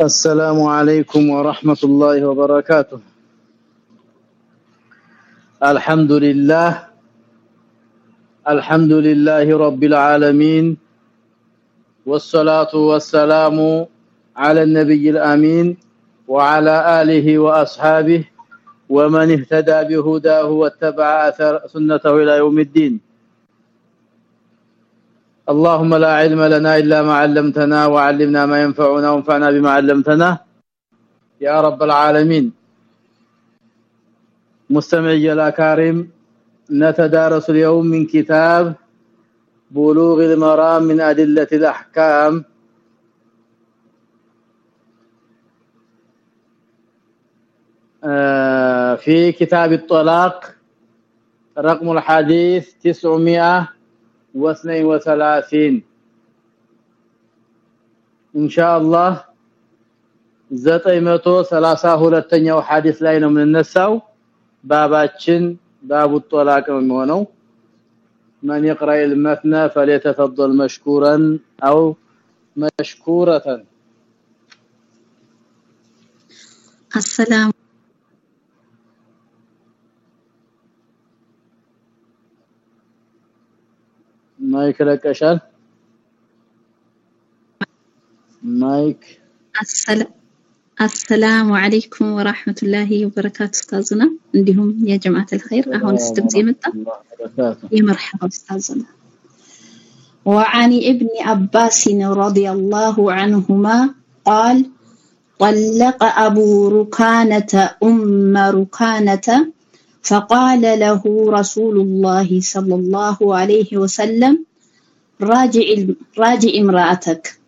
السلام عليكم ورحمة الله وبركاته. الحمد لله الحمد لله رب العالمين والصلاة والسلام على النبي الأمين وعلى آله وأصحابه ومن اهتدى بهداه واتبع أثر سنته إلى يوم الدين. اللهم لا علم لنا إلا ما علمتنا وعلمنا ما ينفعنا وانفعنا بما علمتنا. يا رب العالمين. مستمعي الأكارم نتدارس اليوم من كتاب بلوغ المرام من أدلة الأحكام. في كتاب الطلاق رقم الحديث 900 و32 ኢንሻአላህ 932ኛው ሐዲስ ላይ ነው የምንነሳው ባባችን ባቡ ጦላቅ ነው የሚሆነው من يقرأ المثنى فليتفضل مشكورا أو مشكورة السلام مايك لك اشال مايك. السلام السلام عليكم ورحمة الله وبركاته أستاذنا. عندهم يا جماعة الخير أهون استبزي متى؟ يا مرحبا أستاذنا. وعن ابن عباس رضي الله عنهما قال طلق أبو ركانة أم ركانة فقال له رسول الله صلى الله عليه وسلم راجع راجع امرأتك.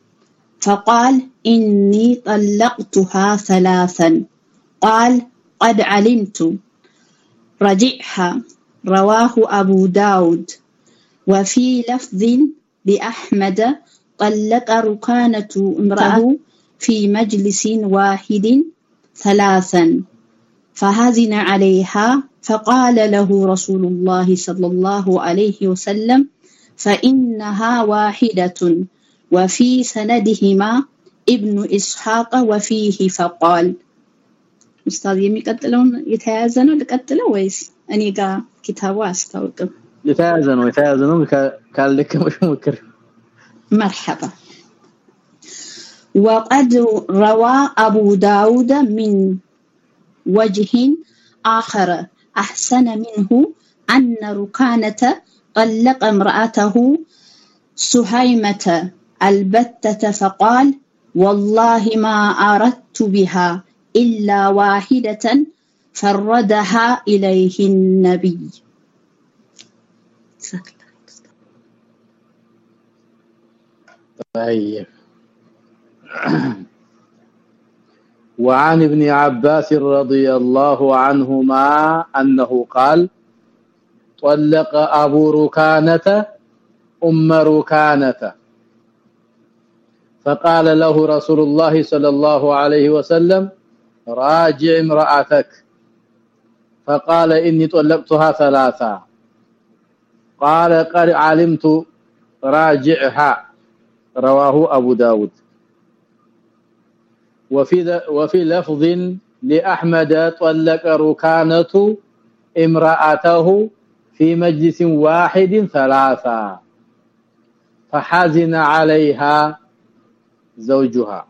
فقال إني طلقتها ثلاثا. قال قد علمت. رجعها. رواه أبو داود. وفي لفظ لأحمد طلق ركانة امرأة في مجلس واحد ثلاثا. فهزن عليها فقال له رسول الله صلى الله عليه وسلم فإنها واحدة وفي سندهما ابن إسحاق وفيه فقال. أستاذ يميقتلون يتهازنوا لقتلوا ويس؟ أني قا كتابة أستوقف يتهازنوا يتهازنوا قال لك مش مكر مرحبا. وقد روى أبو داود من وجه آخر. أحسن منه أن ركانة طلق امرأته سهيمة البتة فقال والله ما أردت بها إلا واحدة فردها إليه النبي. طيب. وعن ابن عباس رضي الله عنهما أنه قال طلق أبو ركانة أم ركانة. فقال له رسول الله صلى الله عليه وسلم راجع امرأتك. فقال إني طلقتها ثلاثة. قال قد علمت راجعها. رواه أبو داود. وفي وفي لفظ لأحمد طلق ركانة امرأته في مجلس واحد ثلاثة فحزن عليها زوجها.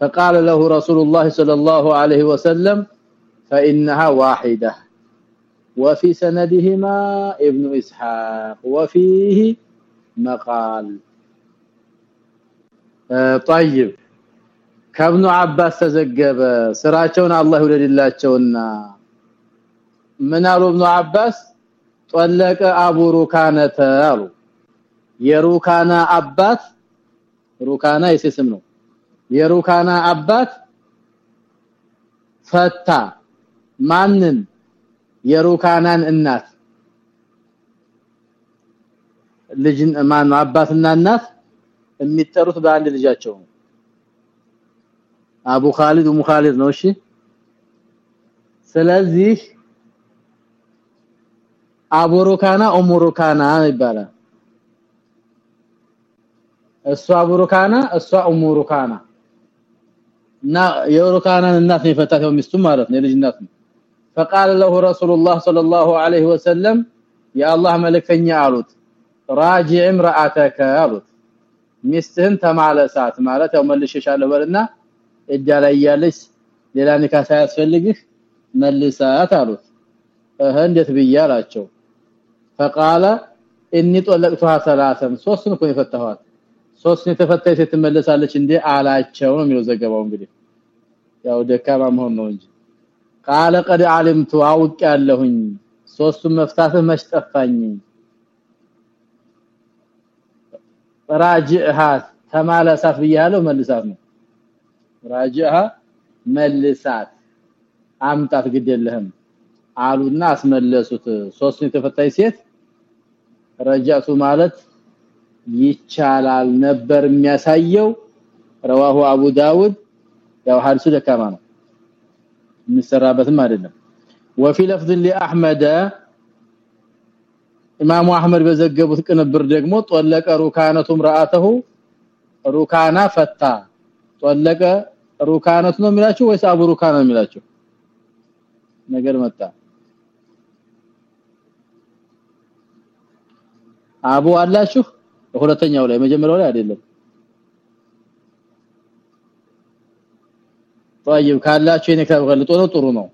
فقال له رسول الله صلى الله عليه وسلم فإنها واحدة. وفي سندهما ابن إسحاق وفيه مقال. آه طيب. ከብኑ አባስ ተዘገበ። ስራቸውን አላህ ይወደድላቸውና ምን አሉ ኢብኑ አባስ? ጠለቀ አቡ ሩካነተ አሉ የሩካና አባት ሩካና የስም ነው። የሩካና አባት ፈታ። ማንን? የሩካናን እናት። ልጅ ማን አባትና እናት የሚጠሩት በአንድ ልጃቸው ነው أبو خالد ومو خالد نوشي. سلازي أبو روكانا امو روكانا يبالا. اسو أبو روكانا اسو امو روكانا نا يوروكانا الناس يفتاتهم مستو معرف نلجنات فقال له رسول الله صلى الله عليه وسلم يا الله ملكني عروت راجع امرأتك يا عروت مستن تمالسات معناته وملشش على برنا እጃ ላይ ያለች ሌላ ንካ ሳያስፈልግህ መልሳት አሉት እህ እንዴት ብያላቸው فقال اني طلقتها ثلاثا ሶስቱን እኮ የፈታኋት ሶስቱን የተፈታች ትመለሳለች እንዴ አላቸው ነው የሚለው ዘገባው እንግዲህ ያው ደካማ መሆን ነው እንጂ قال قد علمت አውቅ ያለሁኝ ሶስቱን መፍታትህ መሽጠፋኝ راجعها ተማለሳት ብያለሁ መልሳት ነው راجعها መልሳት አምጣት ግድ የለህም አሉና አስመለሱት ሶስቱን የተፈታች ሴት ረጃቱ ማለት ይቻላል ነበር የሚያሳየው رواه አቡ ዳውድ ያው ሐዲሱ ደካማ ነው የሚሰራበትም አይደለም وفي لفظ لاحمد ኢማሙ አህመድ በዘገቡት ቅንብር ደግሞ ጦለቀ ሩካነቱ ምራአተሁ ሩካና ፈታ ጦለቀ ሩካነቱ ነው የሚላችሁ ወይስ አቡ ሩካና ነው የሚላችሁ ነገር መጣ አቡ አላችሁ ሁለተኛው ላይ መጀመሪያው ላይ አይደለም طيب ካላችሁ የኔ ከገልጦ ነው ጥሩ ነው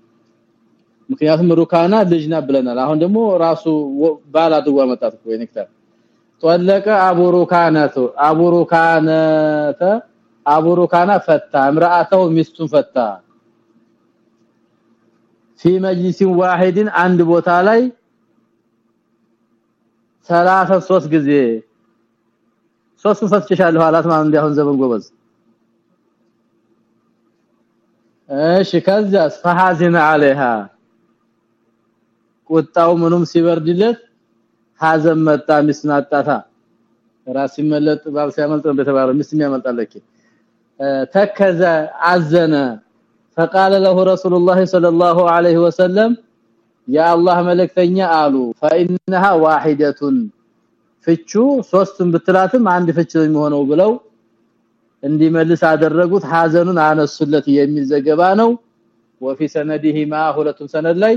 ምክንያቱም ሩካና ልጅና ብለናል አሁን ደግሞ ራሱ ባል አድርጎ መጣት እኮ የኔ ከታ ጦለቀ አቡ ሩካናቱ አቡ ሩካናተ አቡ ሩካና ፈታ امراته ሚስቱን ፈታ في مجلس واحد አንድ ቦታ ላይ 33 ጊዜ ሶስት ፈትሽሻለሁ አላት ማለት እንዲያሁን ዘመን ጎበዝ እሺ ከዛስ فحزن عليها ቁጣው ምኑም ሲበርድለት ሐዘን መጣ ሚስቱን አጣታ ራስ ሲመለጥ ባል ሲያመልጥ እንደተባለው ሚስት የሚያመልጣለች ተከዘ አዘነ فقال له رسول الله صلى الله عليه وسلم يا الله መለክተኛ አሉ فانها واحده ፍቹ ሶስቱን ብትላትም አንድ ፍች የሚሆነው ብለው እንዲመልስ አደረጉት ሐዘኑን አነሱለት የሚል ዘገባ ነው وفي سندهما ሁለቱም ሰነድ ላይ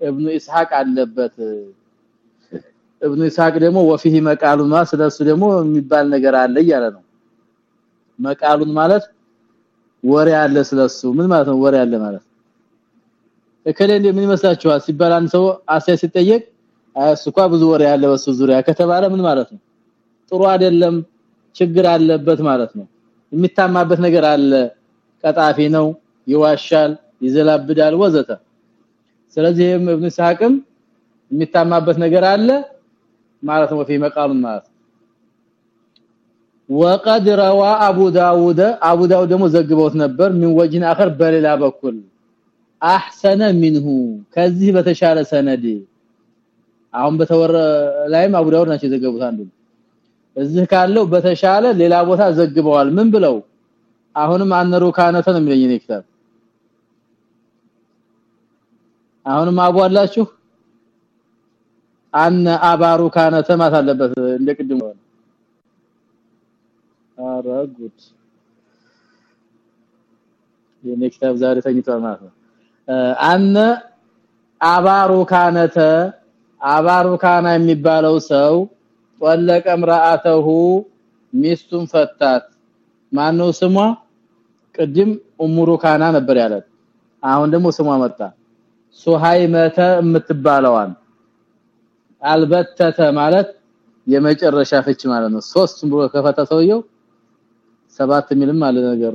ابن اسحاق አለበት ابن اسحاق ደግሞ وفيه መቃሉማ ስለሱ ደግሞ የሚባል ነገር አለ እያለ ነው መቃሉን ማለት ወሬ አለ ስለሱ። ምን ማለት ነው ወሬ አለ ማለት? እከሌ ምን ይመስላችኋል ሲባል አንድ ሰው አሳይ ሲጠየቅ እሱኳ ብዙ ወሬ ያለ በሱ ዙሪያ ከተባለ ምን ማለት ነው? ጥሩ አይደለም ችግር አለበት ማለት ነው። የሚታማበት ነገር አለ ቀጣፊ ነው ይዋሻል ይዘላብዳል ወዘተ። ስለዚህ ኢብኑ ሳቅም የሚታማበት ነገር አለ ማለት ነው። في መቃሉን ማለት وقد روى ابو داوود ابو داوود ደግሞ ዘግበውት ነበር። من وجه اخر በሌላ በኩል احسن منه ከዚህ በተሻለ ሰነድ። አሁን በተወረ ላይም አቡ ዳውድ ናቸው የዘገቡት አንዱ። እዚህ ካለው በተሻለ ሌላ ቦታ ዘግበዋል። ምን ብለው? አሁንም አንሩ ካነተ ነው የሚለኝ እኔ ክታብ። አሁንም አቡ አላችሁ? አነ አባሩ ካነተ ማለት አለበት እንደቅድም ቅድም አረጉት። የኔ ክታብ ዛሬ ተኝቷል ማለት ነው። አነ አባሩ ካነተ አባሩ ካና የሚባለው ሰው ወለቀ ምራአተሁ ሚስቱን ፈታት። ማነው ስሟ? ቅድም ኡሙሩ ካና ነበር ያለ አሁን ደግሞ ስሟ መጣ። ሱሃይመተ የምትባለዋን። አልበተተ ማለት የመጨረሻ ፍች ማለት ነው። ሶስት ብሎ ከፈታ ሰውየው ሰባት ሚልም አለ ነገሩ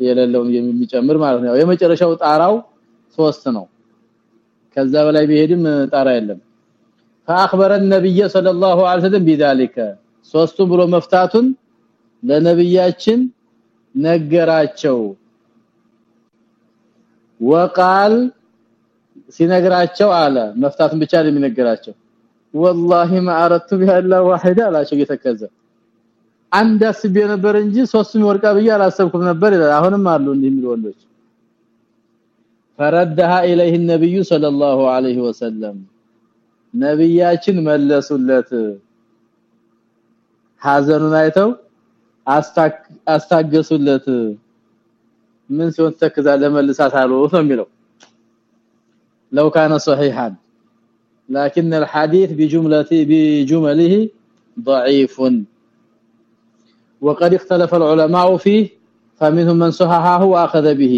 የሌለውን የሚጨምር ማለት ነው የመጨረሻው ጣራው ሶስት ነው ከዛ በላይ ቢሄድም ጣራ የለም فاخبر النبي صلى الله عليه وسلم بذلك ሶስቱም ብሎ መፍታቱን ለነብያችን ነገራቸው وقال ሲነግራቸው አለ መፍታቱን ብቻ ነው የሚነገራቸው والله ما اردت بها الا واحده አላቸው እየተከዘ አንድ አስቤ ነበር እንጂ ሶስቱም ወርቃ ብዬ አላሰብኩም ነበር ይላል አሁንም አሉ እንዲህ የሚሉ ወንዶች فردها اليه النبي صلى الله عليه وسلم ነብያችን መለሱለት ሐዘኑን አይተው አስታገሱለት ምን ሲሆን ተከዛለ መልሳት አሉ ነው የሚለው لو كان صحيحا لكن الحديث بجملته بجمله ضعيف وقد اختلف العلماء فيه فمنهم من صححه واخذ به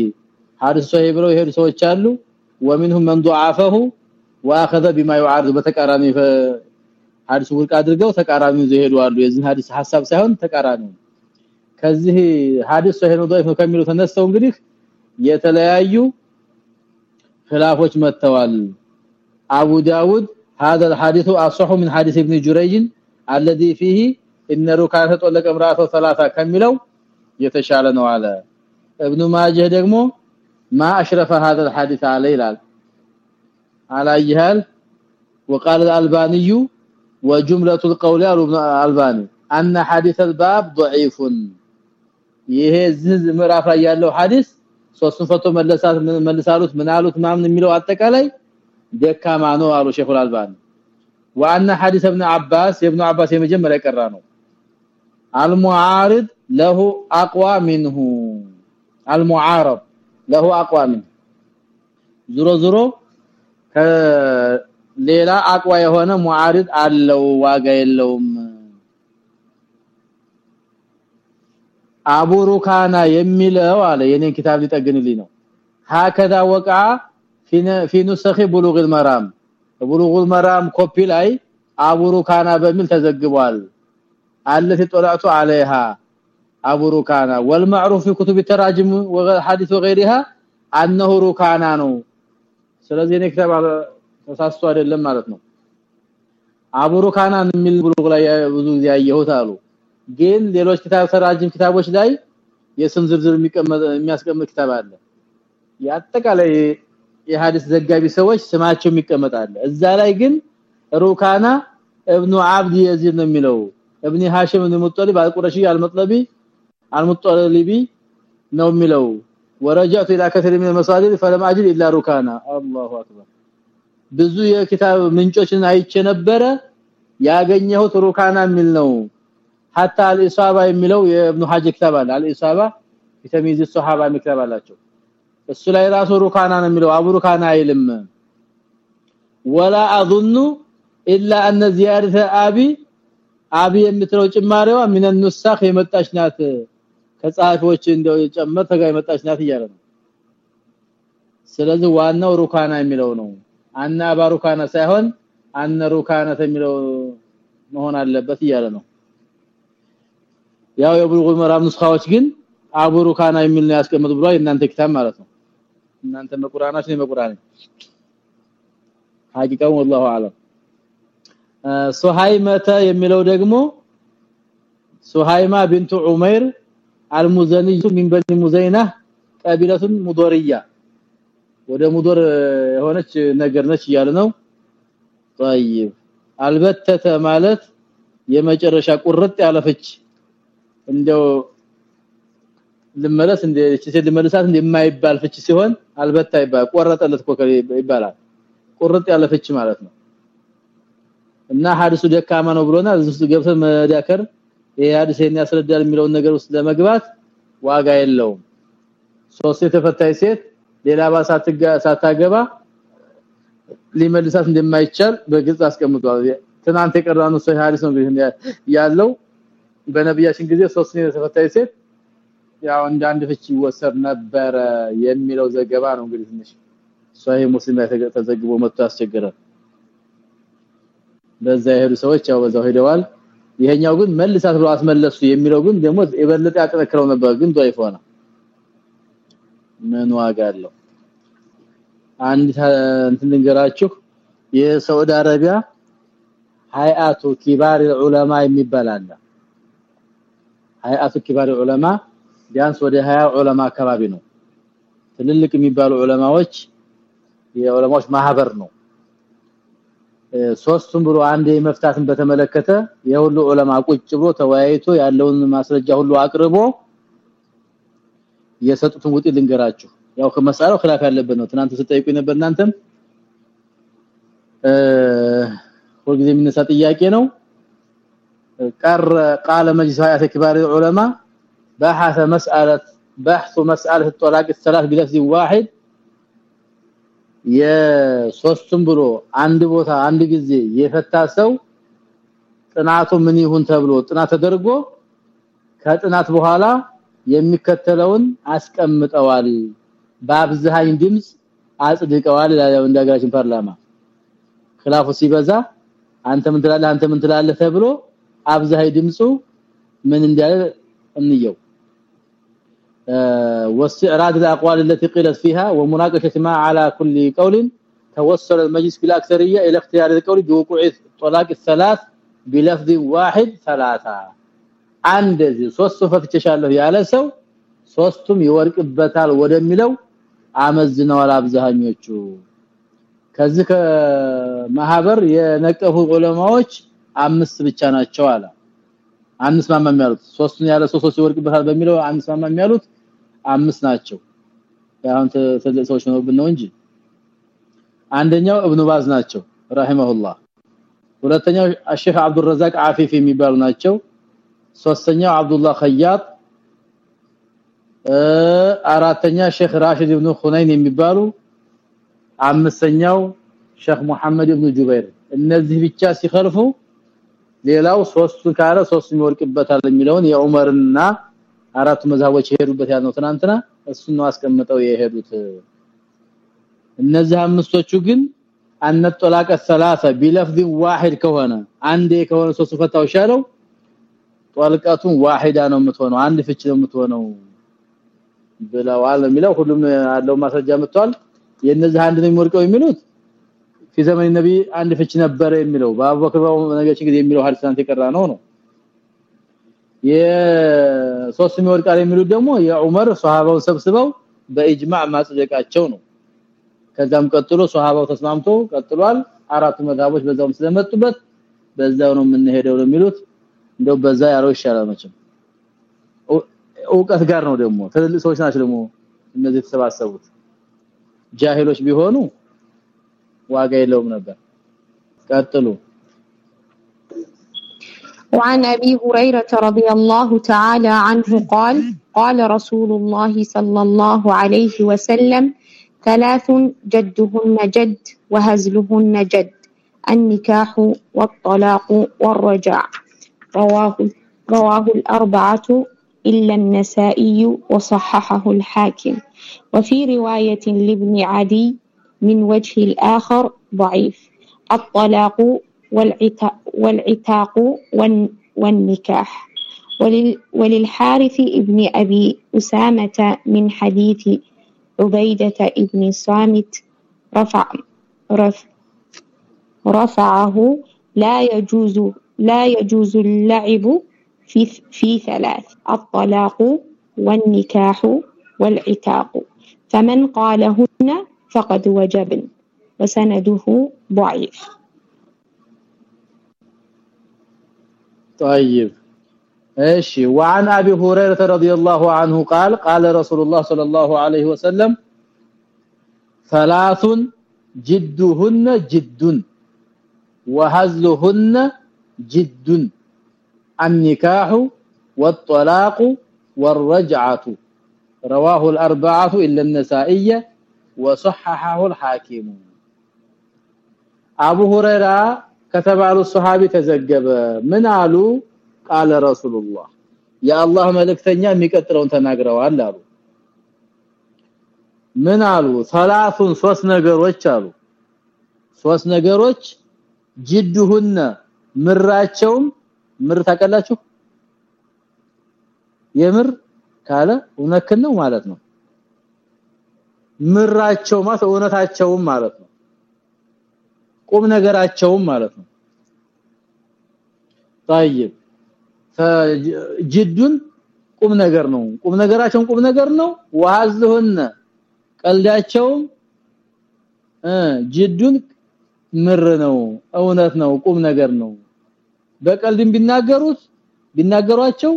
حارس صحيح ብለው ይሄዱ ሰዎች አሉ ومنهم من ضعفه واخذ بما يعارض በተቃራኒ ሐዲስ ውድቅ አድርገው ተቃራኒው ዘሄዱ አሉ የዚህ ሐዲስ ሐሳብ ሳይሆን ተቃራኒው ከዚህ ሐዲስ ሰሂህ ነው ضعيف ነው ከሚሉ ተነስተው እንግዲህ የተለያዩ خلافዎች መተዋል አቡ ዳውድ هذا الحديث اصح من حديث ابن جريج الذي فيه ان ركعه طلق امراته ثلاثه ከሚለው የተሻለ ነው አለ ابن ماجه ደግሞ ما اشرف هذا الحديث عليه ይላል على يحال وقال الالباني وجمله القول ابن الالباني ان حديث الباب ضعيف ይሄ ዝዝ ምዕራፍ ላይ ያለው ሐዲስ ሶስቱን ፈቶ መለሳት መልሳሉት ምን አሉት ማምን የሚለው አጠቃላይ ደካማ ነው አሉ ሼኹል አልባኒ ዋና ሐዲስ ابن عباس ابن عباس የመጀመሪያ ቀራ ነው المعارض له اقوى منه المعارض له اقوى منه ዙሮ ዙሮ ከሌላ አቅዋ የሆነ ሙዓሪድ አለው ዋጋ የለውም አቡ ሩካና የሚለው አለ የኔን ኪታብ ሊጠግንልኝ ነው هكذا وقع في في نسخ بلوغ المرام بلوغ المرام ኮፒ ላይ አቡ ሩካና በሚል ተዘግቧል التي طلعت عليها ابو ركانا والمعروف في كتب التراجم والحديث وغيرها انه ركانا ነው ስለዚህ እኔ ክታብ ተሳስቶ አይደለም ማለት ነው አቡ ሩካና የሚል ብሎግ ላይ ብዙ ጊዜ ያየሁት አሉ ግን ሌሎች ክታብ ተራጅም ክታቦች ላይ የስም ዝርዝር የሚቀመጥ የሚያስቀምጥ ክታብ አለ ያጠቃላይ የሐዲስ ዘጋቢ ሰዎች ስማቸው የሚቀመጣል እዛ ላይ ግን ሩካና ابن عبد يزيد ነው የሚለው ابن هاشم بن مطلب القرشي المطلبي المطلبي ነው የሚለው ورجعت الى كثير من المصادر فلم اجد الا ركانا الله اكبر ብዙ የኪታብ ምንጮችን አይቼ ነበረ ያገኘሁት ሩካና የሚል ነው حتى الاصابه የሚለው የኢብኑ ሐጅ ክታብ አለ الاصابه የተሚዝ الصحابه ክታብ አላቸው እሱ ላይ ራሱ ሩካና ነው የሚለው አቡ ሩካና አይልም ولا اظن الا ان زياده ابي አቢ የምትለው ጭማሪዋ ምን النسخ የመጣች ናት ከጻፊዎች እንደው ጨመር ተጋ የመጣች ናት እያለ ነው ስለዚህ ዋናው ሩካና የሚለው ነው አና ባሩካና ሳይሆን አነ ሩካና የሚለው መሆን አለበት እያለ ነው ያው የብሉግ መራም ንስኻዎች ግን አቡ ሩካና የሚል ነው ያስቀምጡ ብሏል እናንተ ኪታብ ማለት ነው እናንተ መቁራናችን የመቁራን ሐቂቃው والله اعلم ሱሃይመተ የሚለው ደግሞ ሱሃይማ ቢንቱ ዑመይር አልሙዘኒ ሚን በኒ ሙዘይና ቀቢለቱን ሙዶርያ ወደ ሙዶር የሆነች ነገር ነች እያለ ነው طيب አልበተተ ማለት የመጨረሻ ቁርጥ ያለፈች እንደው ልመለስ እንደ እቺ ልመለሳት እንደማይባል ፍች ሲሆን አልበታ ይባል ቆረጠለት ኮከ ይባላል ቁርጥ ያለፈች ማለት ነው እና ሐዲሱ ደካማ ነው ብሎናል። እዚህ ገብተን መዳከር ይሄ ያስረዳል የሚለውን ነገር ውስጥ ለመግባት ዋጋ የለውም። ሶስት የተፈታይ ሴት ሌላ ባሳትጋ ሳታገባ ሊመልሳት እንደማይቻል በግልጽ አስቀምጧል። ትናንት የቀራኑ ሰው ሐዲስ ነው ያለው። በነብያችን ጊዜ ሶስት የተፈታይ ሴት ያው እንደ አንድ ፍቺ ይወሰድ ነበር የሚለው ዘገባ ነው እንግዲህ ትንሽ ሷሂህ ሙስሊም ላይ ተዘግቦ መጥቶ አስቸገረ በዛ የሄዱ ሰዎች ያው በዛው ሄደዋል ይሄኛው ግን መልሳት ብሎ አስመለሱ የሚለው ግን ደግሞ የበለጠ ያጠነክረው ነበር ግን ضعيف ሆነ ምን ዋጋ አለው አንድ እንትን ልንገራችሁ የሳውዲ አረቢያ ሃይአቱ ኪባር ዑለማ የሚባል አለ ሃይአቱ ኪባር ዑለማ ቢያንስ ወደ 20 ዑለማ አካባቢ ነው ትልልቅ የሚባሉ ዑለማዎች የዑለማዎች ማህበር ነው ሶስቱም ብሎ አንድ መፍታትን በተመለከተ የሁሉ ዑለማ ቁጭ ብሎ ተወያይቶ ያለውን ማስረጃ ሁሉ አቅርቦ የሰጡትን ውጤት ልንገራችሁ ያው ከመሳለው خلاف ያለበት ነው ትናንት ስጠይቁኝ ነበር እናንተም ሁልጊዜ የሚነሳ ጥያቄ ነው ቀር قال مجلس هيئه كبار العلماء بحث مساله بحث مساله الطلاق الثلاث بلفظ واحد የሶስቱም ብሎ አንድ ቦታ አንድ ጊዜ የፈታ ሰው ጥናቱ ምን ይሁን ተብሎ ጥናት ተደርጎ ከጥናት በኋላ የሚከተለውን አስቀምጠዋል። በአብዛኝ ድምጽ አጽድቀዋል እንደጋችን ፓርላማ። ክላፉ ሲበዛ አንተ ምን ትላለህ አንተ ምን ትላለህ ተብሎ አብዛኝ ድምጹ ምን እንዳለ እንየው። واستعراض الاقوال التي قيلت فيها ومناقشه ما على كل قول توصل المجلس بالاكثريه الى اختيار القول بوقوع الطلاق الثلاث بلفظ واحد ثلاثه አንደዚህ ሶስት ፈትቸሻለሁ ያለ ሰው ሶስቱም ይወርቅበታል ወደሚለው አመዝነዋል አብዛኞቹ ከዚህ ከማህበር የነቀፉ ዑለማዎች አምስት ብቻ ናቸው አለ አምስት ማማም ያሉት ሶስቱን ያለ ሶስት ይወርቅበታል በሚለው አምስት ማማም ያሉት አምስት ናቸው። ያሁን ትልቅ ሰዎች ነው ብነው እንጂ። አንደኛው እብኑ ባዝ ናቸው ረሂመሁላህ። ሁለተኛው ሼህ አብዱል ረዛቅ አፊፍ የሚባሉ ናቸው። ሶስተኛው አብዱላህ ኸያጥ አራተኛ ሼክ ራሽድ ኢብኑ ኹነይን የሚባሉ። አምስተኛው ሼክ መሐመድ ኢብኑ ጁበይር። እነዚህ ብቻ ሲخلፉ ሌላው ሶስቱ ካለ ሶስቱ ይወርቅበታል የሚለውን የዑመርና አራቱ መዛቦች የሄዱበት ያለው ትናንትና እሱን ነው አስቀምጠው የሄዱት። እነዚህ አምስቶቹ ግን አንጠላቀ ሰላሳ ቢለፍዝ ዋሂድ ከሆነ አንዴ ከሆነ ሶስቱ ፈታው ሻለው ጦልቀቱን ዋሂዳ ነው የምትሆነው አንድ ፍች ነው የምትሆነው ብለዋል የሚለው ሁሉም ያለው ማስረጃ መጥቷል። የነዚህ አንድ ነው የሚወርቀው የሚሉት في ዘመን ነብይ አንድ ፍች ነበረ የሚለው በአቡበክር ነገች ጊዜ የሚለው ሐዲስ አንተ የቀራ ነው ነው የሶስት የሚወርቃል የሚሉት ደግሞ የዑመር ሷሃባውን ሰብስበው በኢጅማዕ ማጽደቃቸው ነው። ከዛም ቀጥሎ ሷሃባው ተስማምቶ ቀጥሏል። አራቱ መዛቦች በዛውም ስለመጡበት በዛው ነው የምንሄደው የሚሉት። እንደው በዛ ያለው ይሻላል መቼም። እውቀት ጋር ነው ደግሞ። ትልልቅ ሰዎች ናቸው ደግሞ እነዚህ የተሰባሰቡት። ጃሂሎች ቢሆኑ ዋጋ የለውም ነበር ቀጥሉ وعن أبي هريرة رضي الله تعالى عنه قال قال رسول الله صلى الله عليه وسلم ثلاث جدهن جد وهزلهن جد النكاح والطلاق والرجع رواه رواه الأربعة إلا النسائي وصححه الحاكم وفي رواية لابن عدي من وجه الآخر ضعيف. الطلاق والعتاق والنكاح. وللحارث ابن أبي أسامة من حديث عبيدة ابن صامت رفع رفع رفعه لا يجوز لا يجوز اللعب في في ثلاث الطلاق والنكاح والعتاق. فمن قالهن فقد وجبن وسنده ضعيف. طيب إيش وعن أبي هريرة رضي الله عنه قال قال رسول الله صلى الله عليه وسلم ثلاث جدهن جد وهزلهن جد النكاح والطلاق والرجعة. رواه الأربعة إلا النسائي وصححه الحاكم ابو هريره ከተባሉ ሱሐቢ ተዘገበ ምን አሉ ቃለ ረሱላህ የአላህ መልእክተኛ የሚቀጥለውን ተናግረዋል አሉ ምን አሉ ሰላቱን ሶስት ነገሮች አሉ ሶስት ነገሮች ጅድሁነ ምራቸውም ምር ታቀላችሁ የምር ካለ እውነትን ነው ማለት ነው ምራቸው ማለት እውነታቸውም ማለት ነው። ቁም ነገራቸውም ማለት ነው። طيب ጅዱን ቁም ነገር ነው። ቁም ነገራቸውን ቁም ነገር ነው። ወሃዝሁን ቀልዳቸው ጅዱን ምር ነው። እውነት ነው። ቁም ነገር ነው። በቀልድም ቢናገሩት ቢናገሯቸው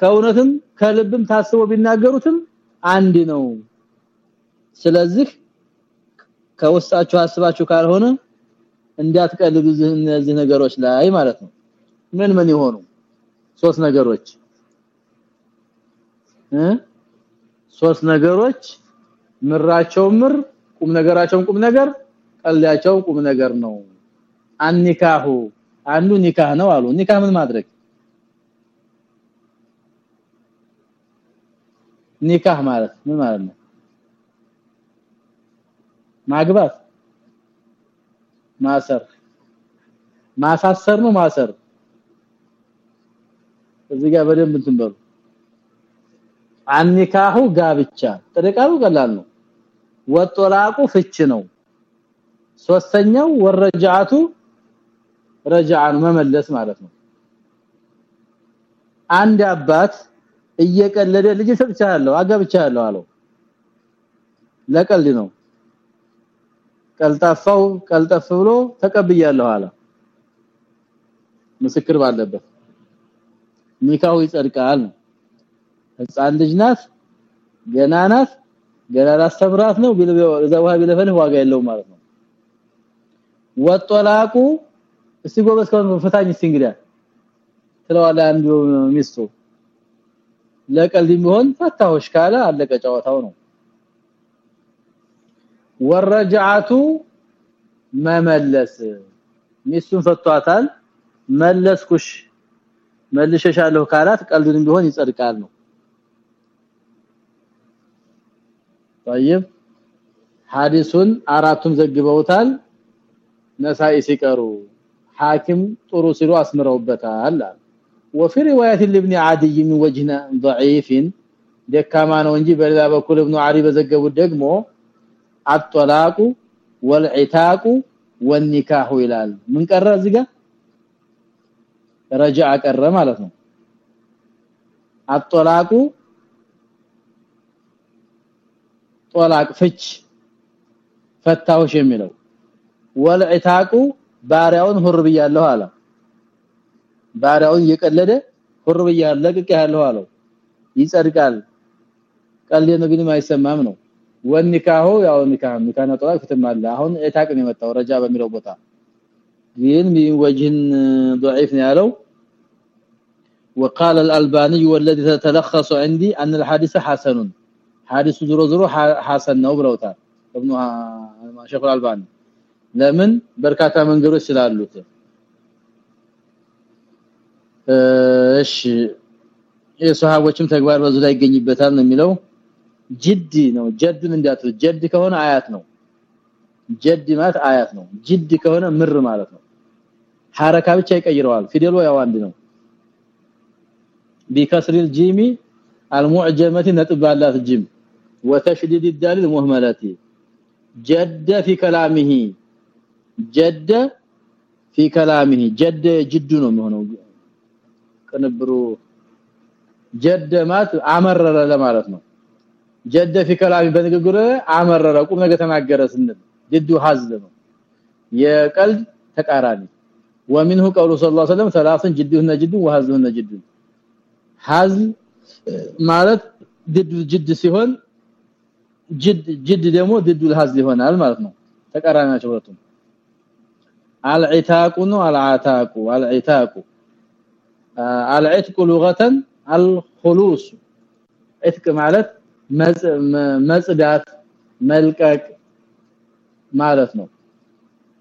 ከእውነትም ከልብም ታስቦ ቢናገሩትም አንድ ነው። ስለዚህ ከውስጣችሁ አስባችሁ ካልሆነ እንዳትቀልዱ እነዚህ ነገሮች ላይ ማለት ነው። ምን ምን ይሆኑ? ሶስት ነገሮች። ሶስት ነገሮች። ምራቸው ምር ቁም ነገራቸው ቁም ነገር ቀልዳቸው ቁም ነገር ነው። አንኒካሁ አንዱ ኒካህ ነው አሉ። ኒካህ ምን ማድረግ? ኒካህ ማለት ምን ማለት ነው ማግባት ማሰር። ማሳሰር ነው ማሰር። እዚህ ጋር በደንብ እንትን በሉ። አንኒካሁ ጋብቻ። ጥርቃሉ ቀላል ነው። ወጦላቁ ፍች ነው። ሶስተኛው ወረጃቱ ረጃአን መመለስ ማለት ነው። አንድ አባት እየቀለደ ልጅ ሰጥቻለሁ አጋብቻለሁ አለው። ለቀልድ ነው ቀልጣፋው ቀልጠፍ ብሎ ተቀብያለሁ አለ። ምስክር ባለበት። ኒካው ይጸድቃል ህፃን ልጅ ናት ገና ናት ገና ላስተምራት ነው ቢለዋ ቢለፈልህ ዋጋ የለው ማለት ነው። ወጦላቁ እስቲ ጎበዝ ከሆነ ፈታኝ እስቲ እንግዲያ ትለዋለ አንዱ ሚስቱ። ለቀልድ ቢሆን ፈታሁሽ ካለ አለቀ ጨዋታው ነው ወረጃቱ መመለስ ሚስቱን ፈቷታል መለስኩሽ መልሸሻለሁ ካላት ቀልዱን ቢሆን ይጸድቃል ነው طيب ሐዲሱን አራቱም ዘግበውታል ነሳኢ ሲቀሩ ሐኪም ጥሩ ሲሉ አስምረውበታል وفي روايه لابن عدي من وجه ضعيف ደካማ ነው እንጂ በሌላ በኩል ابن عري በዘገቡት ደግሞ አጥላቁ ወልዒታቁ ወንካሁ ይላል። ምን ቀረ እዚህ ረጃ ቀረ ማለት ነው። አጥላቁ ጦላቅ ፍች ፈታውሽ የሚለው ወልዒታቁ ባሪያውን ሁር ብያለሁ አለ። ባሪያውን እየቀለደ ሁር ብያለሁ ለቅቄ ያለው አለው። ይጸድቃል። ቀልድ ነው ግን አይሰማም ነው። ወንካሁ ያው ኒካህ ኒካህ ነው ጦላቅ ፍትም አለ አሁን ዕታቅ ነው የመጣው ረጃ በሚለው ቦታ ግን ወጅህን ضعيف ነው ያለው وقال الالباني والذي تلخص عندي ان الحديث حسن حديث زرو زرو حسن ነው ብለውታል ابن شيخ الالباني ለምን በርካታ መንገዶች ስላሉት እሺ የሷሃቦችም ተግባር በዙ ላይ ይገኝበታል ነው የሚለው ጅዲ ነው ጀድን እንዳትሉ ጀድ ከሆነ አያት ነው ጀድ ማለት አያት ነው ጅድ ከሆነ ምር ማለት ነው ሐረካ ብቻ ይቀይረዋል ፊደሉ ያው አንድ ነው بكسر الجيم المعجمه نطب علات الجيم وتشديد الدال المهمله جد في كلامه جد في كلامه جد جد ነው የሚሆነው ቅንብሩ ጀደ ማለት አመረረ ለማለት ነው ጀደ في كلامه በንግግሩ አመረረ ቁም ነገር ተናገረ ስንል ጅዱ ሐዝል ነው የቀልድ ተቃራኒ ومنه قول صلى الله عليه وسلم ثلاث جدهن جد وهزهن جد ሐዝል ማለት ጅድ ጅድ ሲሆን ጅድ ጅድ ደግሞ ጅዱ ሐዝል ይሆናል ማለት ነው ተቃራኒ ናቸው ሁለቱም العتاق والعتاق والعتاق العتق لغه الخلوص عتق ማለት መጽዳት መልቀቅ ማለት ነው።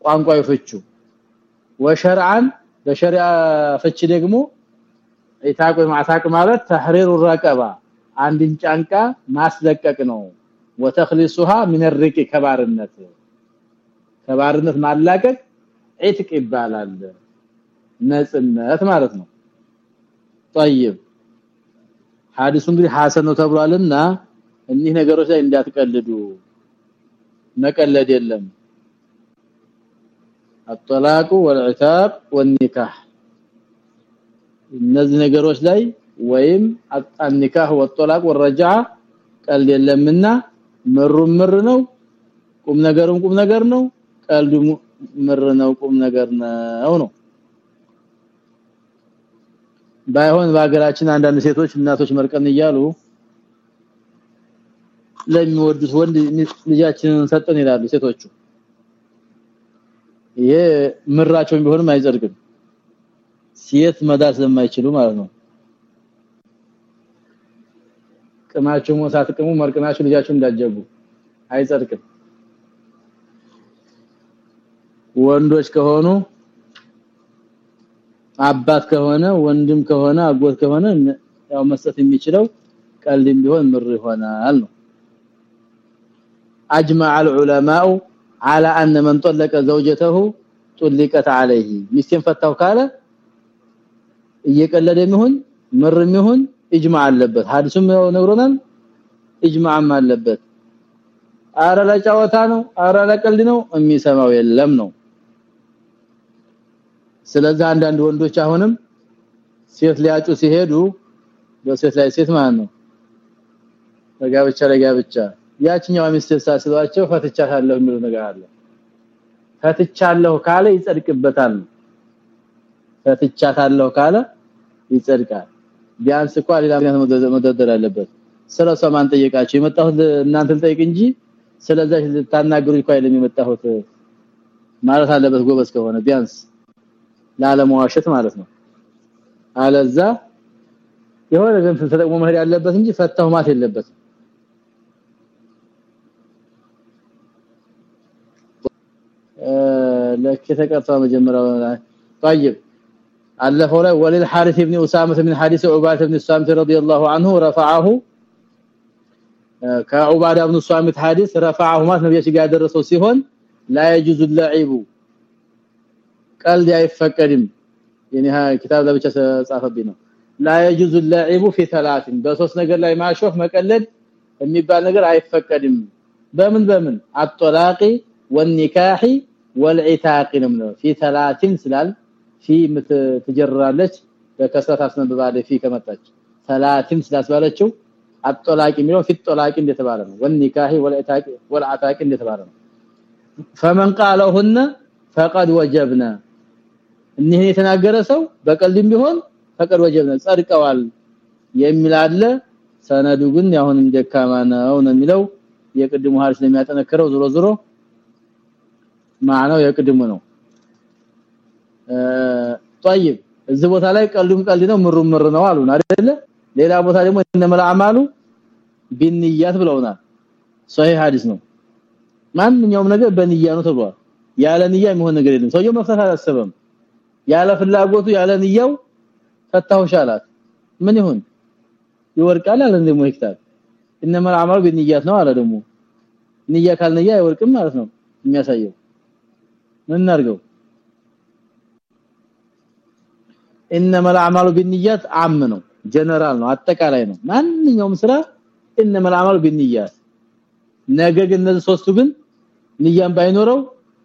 ቋንቋዊ ፍቹ። ወሸርዓን በሸሪዓ ፍቺ ደግሞ ኢታቁ ማታቅ ማለት ተህሪሩ ረቀባ አንድን ጫንቃ ማስለቀቅ ነው። وتخلصها من الرق ከባርነት። ከባርነት ማላቀቅ ኢትቅ ይባላል። ነጽነት ማለት ነው። طيب ሐዲሱ እንግዲህ ሐሰን ነው ተብሏልና እኒህ ነገሮች ላይ እንዳትቀልዱ መቀለድ የለም الطلاق والعتاب والنكاح እነዚህ ነገሮች ላይ ወይም النكاح والطلاق والرجعه ቀልድ የለምና ምሩ ምር ነው ቁም ነገሩም ቁም ነገር ነው ቀልዱ ምር ነው ቁም ነገር ነው ነው ባይሆን በሀገራችን አንዳንድ ሴቶች እናቶች መርቀን እያሉ ለሚወዱት ወንድ ልጃችንን ሰጠን ይላሉ ሴቶቹ። ይሄ ምራቸውን ቢሆንም አይጸድቅም። ሴት መዳር ስለማይችሉ ማለት ነው። ቅማችሁ ሞሳት ቅሙ መርቅናችሁ ልጃችሁ እንዳጀቡ አይጸድቅም። ወንዶች ከሆኑ አባት ከሆነ ወንድም ከሆነ አጎት ከሆነ ያው መስጠት የሚችለው ቀልድም ቢሆን ምር ይሆናል ነው اجمع العلماء على ان من طلق زوجته طلقت عليه. ሚስቴን ፈታው ካለ እየቀለደ ይሁን ምር ይሁን اجماع አለበት። ሐዲሱም ነግሮናል። اجماعም አለበት። አረ ለጨዋታ ነው አረ ለቀልድ ነው የሚሰማው የለም ነው። ስለዚህ አንዳንድ ወንዶች አሁንም ሴት ሊያጩ ሲሄዱ በሴት ላይ ሴት ማለት ነው። በጋብቻ ለጋብቻ። ያችኛው ሚስት ሳስሏቸው ፈትቻታለሁ የሚሉ ነገር አለ። ፈትቻለሁ ካለ ይጸድቅበታል። ፈትቻታለሁ ካለ ይጸድቃል። ቢያንስ እንኳን ሌላ ምክንያት መደርደር አለበት። ስለሷ ማን ጠየቃችሁ የመጣሁት እናንተን ጠይቅ እንጂ ስለዚህ ልታናገሩ እኮ አይደለም የመጣሁት። ማለት አለበት ጎበዝ ከሆነ ቢያንስ ላለመዋሸት ማለት ነው። አለዛ የሆነ ግን ተጠቅሞ መሄድ ያለበት እንጂ ፈታው ማት የለበት ለከተቀጣ መጀመሪያው طيب አለፈ ላይ ወለል ሐሪስ ኢብኑ ኡሳማ من حديث عباده بن الصامت رضي الله عنه رفعه ከዑባዳ ኢብኑ ሷሚት ሐዲስ ረፈዐሁ ማለት ነብዩ ጋር ሲሆን ላ يجوز اللعب ቀልድ አይፈቀድም። የኔ ኪታብ ለብቻ ተጻፈብኝ ነው። ላ يجوز اللعب في ثلاث በሶስት ነገር ላይ ማሾፍ መቀለድ የሚባል ነገር አይፈቀድም። በምን በምን? አጥላቂ والنكاح والعتاق ነው في ثلاث ስላል في ትጀራለች በከስራት አስነብባለ في ከመጣች ثلاث ስላስባለችው አጥላቂ የሚለው في الطلاق እንደተባለ ነው والنكاح والعتاق والعتاق እንደተባለ ነው فمن قالهن فقد وجبنا እኒህ የተናገረ ሰው በቀልድም ቢሆን ፈቀድ ወጀብነ ጸድቀዋል የሚል አለ ሰነዱ ግን ያሁን እንደካማ ነው ነው የሚለው የቅድሙ ሐዲስ ነው የሚያጠነክረው ዞሮ ዞሮ ማዕናው የቅድሙ ነው طيب እዚህ ቦታ ላይ ቀልዱም ቀልድ ነው ምሩም ምር ነው አሉን አይደለ ሌላ ቦታ ደግሞ እነመል አማሉ ቢንያት ብለውናል ሶሂህ ሐዲስ ነው ማንኛውም ነገር በንያ ነው ተብሏል ያለ ንያ የሚሆን ነገር የለም ሰውየው መፍታት አላሰበም ያለ ፍላጎቱ ያለ ንያው ፈታውሻላት ምን ይሁን ይወርቃል አለ እንደሞ ይክታል እነማ አማሉ በንያት ነው አለ ደግሞ ንያ ካልነያ አይወርቅም ማለት ነው የሚያሳየው ምን እናርገው انما الاعمال بالنيات عام ነው ጀነራል ነው አጠቃላይ ነው ማንኛውም ስራ انما الاعمال بالنيات ነገ ግን እነዚህ ሶስቱ ግን ንያም ባይኖረው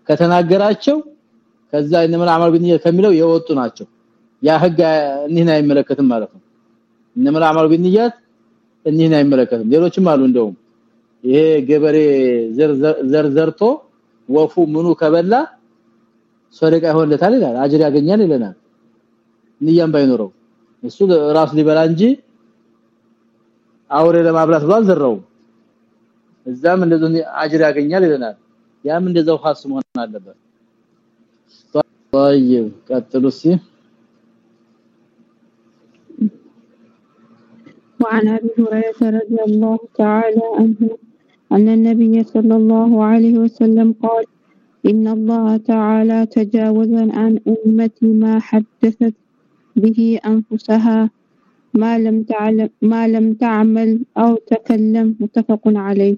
ከተናገራቸው ከዛ انما الاعمال بالنيات ከሚለው የወጡ ናቸው ያ ህግ እኒህን አይመለከትም ማለት ነው انما الاعمال بالنيات እኒህን አይመለከትም ሌሎችም አሉ እንደውም ይሄ ገበሬ ዘር ዘርቶ ወፉ ምኑ ከበላ ሶደቃ ይሆንለታል ይላል አጅር ያገኛል ይለናል ንያም ባይኖረው እሱ ራሱ ሊበላ እንጂ አውሬ ለማብላት ብሎ አልዘራውም እዛም እንደዚህ አጅር ያገኛል ይለናል ያም እንደዛው ኻስ መሆን አለበት طيب ቀጥሉ እስኪ وعن ابي هريره رضي الله تعالى عنه ان النبي صلى الله عليه وسلم قال ان الله تعالى تجاوز عن امتي ما حدثت به انفسها ما لم تعلم ما لم تعمل او تكلم متفق عليه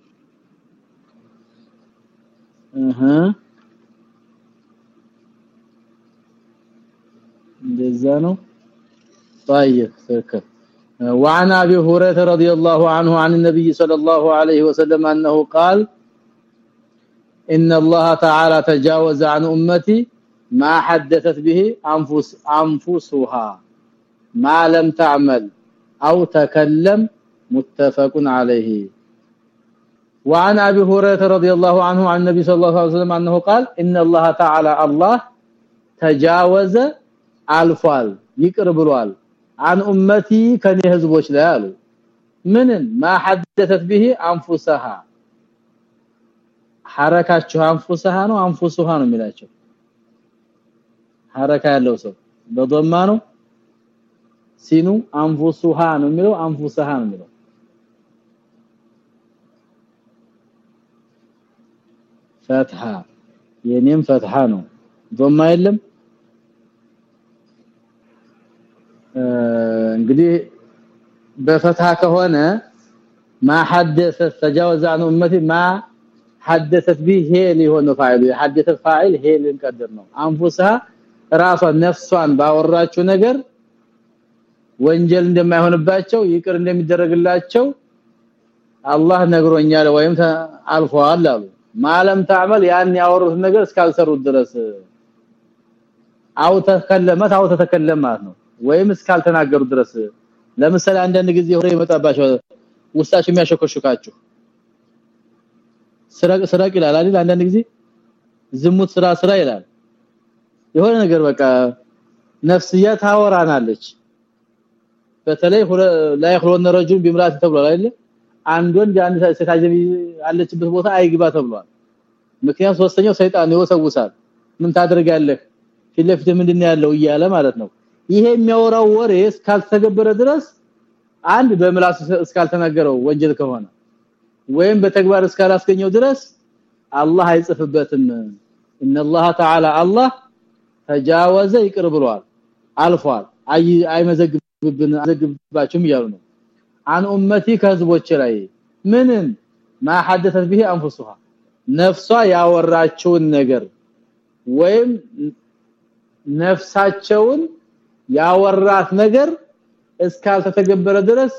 اها እንደዛ ነው طيب تذكر وعن ابي هريره رضي الله عنه عن النبي صلى الله عليه وسلم انه قال ان الله تعالى تجاوز عن امتي ما حدثت به انفس انفسها ما لم تعمل او تكلم متفق عليه وعن ابي هريره رضي الله عنه عن النبي صلى الله عليه وسلم انه قال ان الله تعالى الله تجاوز الفال يقربلوال عن امتي كني حزبوش لا قالوا من ما حدثت به انفسها ሐረካችሁ አንፉሰሃ ነው አንፉሱሃ ነው የሚላቸው። ሐረካ ያለው ሰው በዶማ ነው ሲኑ አንፉሱሃ ነው የሚለው አንፉሰሃ ነው የሚለው። ፈትሃ የኔም ፈትሃ ነው። ዶማ የለም። እንግዲህ በፈትሃ ከሆነ ما حدث تجاوز عن امتي ما حدثت به هي ሊሆን فاعل يحدث فاعل هي ልንቀድር ነው። አንፉሳ ራሷን ነፍሷን ባወራችው ነገር ወንጀል እንደማይሆንባቸው ይቅር እንደሚደረግላቸው አላህ ነግሮኛል ወይም አልፏል አሉ። ማለም تعمل ያን ያወሩት ነገር እስካልሰሩት ድረስ አው ተከለመት አው ተተከለማት ነው። ወይም እስካልተናገሩት ድረስ ለምሳሌ አንዳንድ ጊዜ ሆሬ ይመጣባቸው ውስጣችሁ የሚያሸኮሽካችሁ ስራቅ ስራቅ ይላል አይደል? አንዳንድ ጊዜ ዝሙት ስራ ስራ ይላል። የሆነ ነገር በቃ ነፍስያ ታወራናለች። በተለይ ላይ ሁሉን ረጁን ቢምራት ተብሏል አይደል? አንድ ወንድ አንድ ሴት አለችበት ቦታ አይግባ ተብሏል። ምክንያት ሶስተኛው ሰይጣን ይወሰውሳል። ምን ታደርጋለህ? ፊለፊት ምንድነው ያለው? እያለ ማለት ነው። ይሄ የሚያወራው ወሬ እስካልተገበረ ድረስ አንድ በምላስ እስካልተናገረው ወንጀል ከሆነ ወይም በተግባር እስካላስገኘው ድረስ አላህ አይጽፍበትም ان الله تعالى الله ተጃወዘ ይቅር ብሏል አልፏል አይ አይመዘግብብን አዘግባችሁም ይያሉ ነው عن امتي ከህዝቦች ላይ ምንም ما حدثت به انفسها ነፍሷ ያወራችውን ነገር ወይም ነፍሳቸውን ያወራት ነገር እስካልተተገበረ ድረስ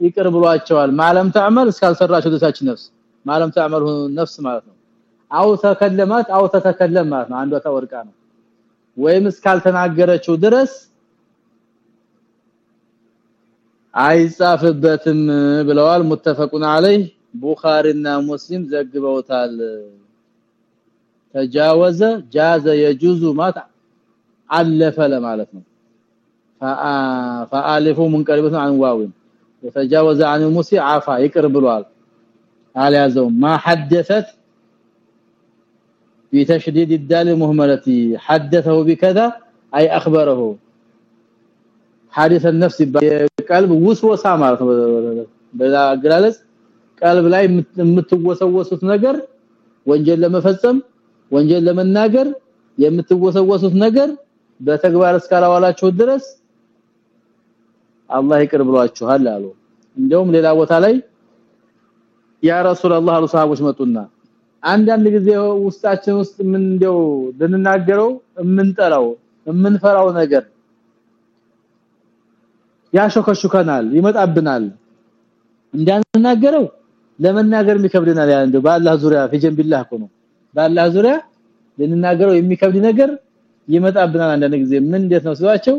ይቅር ብሏቸዋል። ማለም ተعمل እስካልሰራች ወደታችን ነፍስ። ማለም ተعمل ነፍስ ማለት ነው። አው ተከለማት አው ተተከለም አንዷ ተወርቃ ነው። ወይም እስካልተናገረችው ድረስ አይጻፍበትም ብለዋል። متفقون عليه ቡኻሪና ሙስሊም ዘግበውታል። ተጃወዘ ጃዘ የጁዙ ማታ አለፈ ለማለት ነው። ፈአሊፉ ሙንቀሪበቱን አንዋዊን። وتجاوز عن المسي عفا يقر ብሏል አልያዘው ما حدثت بتشديد الدال المهمله حدثه بكذا اي اخبره حادث النفس قلب وسوسه ማለት ነው በዛ አገላለጽ ቀልብ ላይ የምትወሰወሱት ነገር ወንጀል ለመፈጸም ወንጀል ለመናገር የምትወሰወሱት ነገር በተግባር እስካላዋላችሁ ድረስ አላህ ይቅር ብሏችኋል አሉ። እንደውም ሌላ ቦታ ላይ ያ ረሱላህ አሉ ሰሃቦች መጡና አንዳንድ ጊዜ ውስጣችን ውስጥ ምን እንደው ልንናገረው የምንጠራው የምንፈራው ነገር ያሾከሹከናል ይመጣብናል። እንዳንናገረው ለመናገር የሚከብደናል ያ እንደው በአላህ ዙሪያ ፍጀን ቢላህ እኮ ነው። በአላህ ዙሪያ ልንናገረው የሚከብድ ነገር ይመጣብናል አንዳንድ ጊዜ። ምን እንዴት ነው ሲዋቸው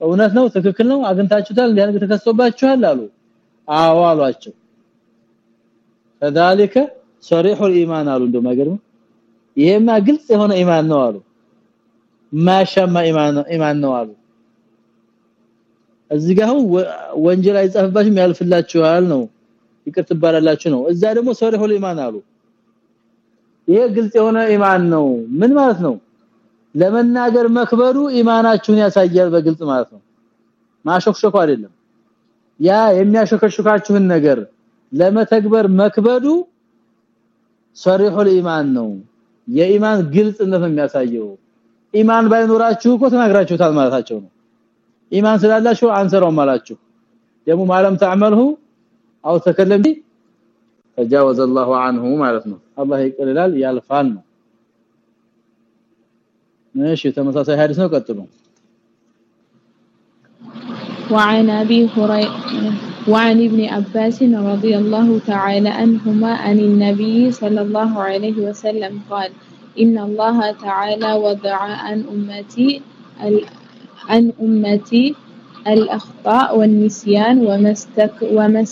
እውነት ነው? ትክክል ነው? አግንታችሁታል እንዲያርግ ተከስቶባችኋል? አሉ። አዎ አሏቸው። ከذلك صريح الايمان አሉ። እንደውም አይገርም ይሄማ ግልጽ የሆነ ኢማን ነው አሉ። ማሻማ ኢማን ኢማን ነው አሉ። እዚህ ጋር ወንጀል አይጻፍባችሁም? ያልፍላችኋል ነው። ይቅር ትባላላችሁ ነው። እዛ ደግሞ ሶሪሁል ኢማን አሉ። ይሄ ግልጽ የሆነ ኢማን ነው። ምን ማለት ነው? ለመናገር መክበዱ ኢማናችሁን ያሳያል በግልጽ ማለት ነው። ማሾክሾክ አይደለም። ያ የሚያሾከሹካችሁን ነገር ለመተግበር መክበዱ ሰሪሁል ኢማን ነው። የኢማን ግልጽነት ነው የሚያሳየው። ኢማን ባይኖራችሁ እኮ ተናግራችሁታል ማለታቸው ነው። ኢማን ስላላችሁ አንሰራውም አላችሁ። ደግሞ ማለም ተعمله አው ተከለም ተጃወዘ الله عنه ማለት ነው። አላህ ይቅርላል ያልፋል ነው። ماشي ተመሳሳይ ሐዲስ ነው ቀጥሉ وعن ابي هريره وعن ابن عباس رضي الله تعالى عنهما عن النبي صلى الله عليه وسلم قال إن الله تعالى وضع عن أمتي عن أمتي الأخطاء والنسيان وما وما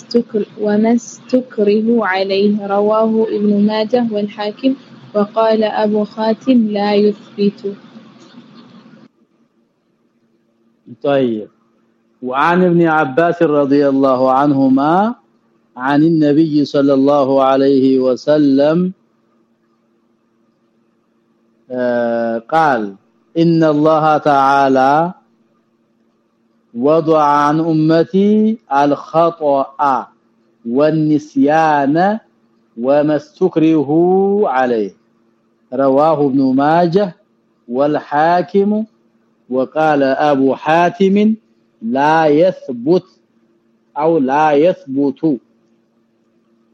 وما استكرهوا عليه رواه ابن ماجه والحاكم وقال أبو خاتم لا يثبت طيب. وعن ابن عباس رضي الله عنهما عن النبي صلى الله عليه وسلم قال إن الله تعالى وضع عن أمتي الخطأ والنسيان وما استكره عليه. رواه ابن ماجه والحاكم وقال ابو حاتم لا يثبت او لا يثبت